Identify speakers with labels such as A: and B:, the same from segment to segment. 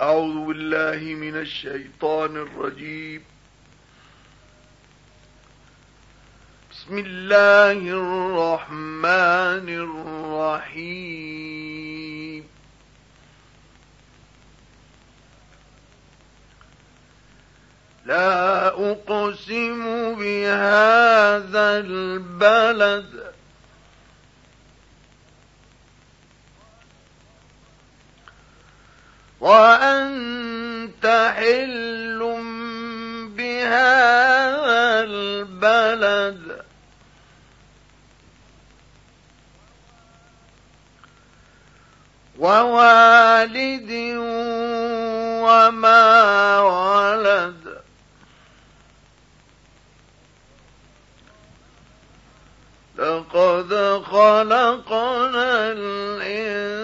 A: أعوذ بالله من الشيطان الرجيم. بسم الله الرحمن الرحيم. لا أقسم بهذا البلد وأنت حل بهذا البلد. ووالد وما ولد. لقد خلقنا الإنسان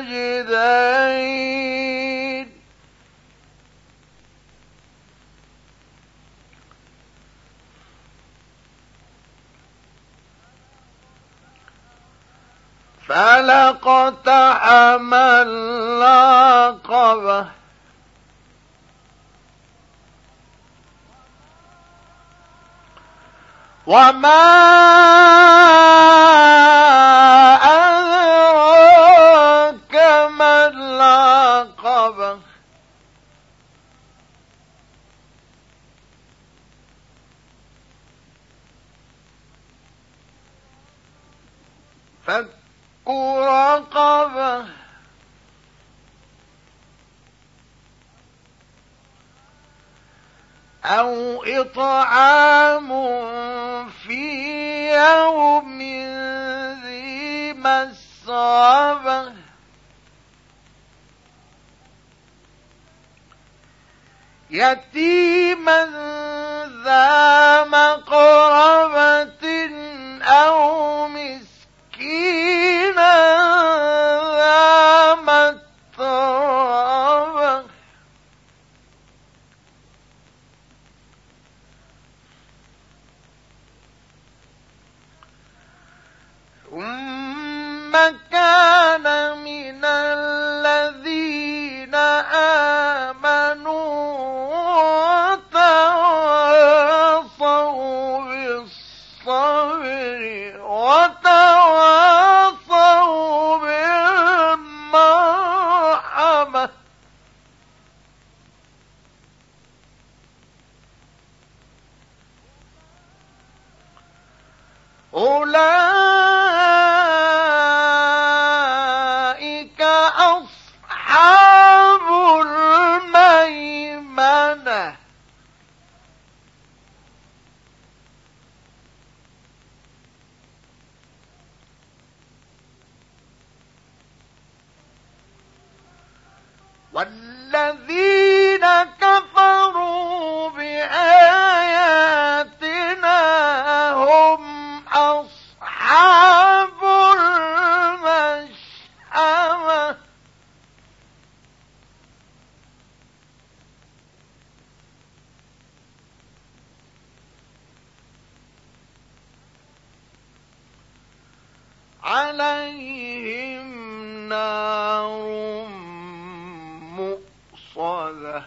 A: النجدين فلقتحم العقبة وما فك رقبة. أو إطعام في يوم ذي مسغبة. يتيما ذا مقربة ثم كان من الذين آمنوا أصحاب الميمنة. والذين عليهم نار مؤصدة.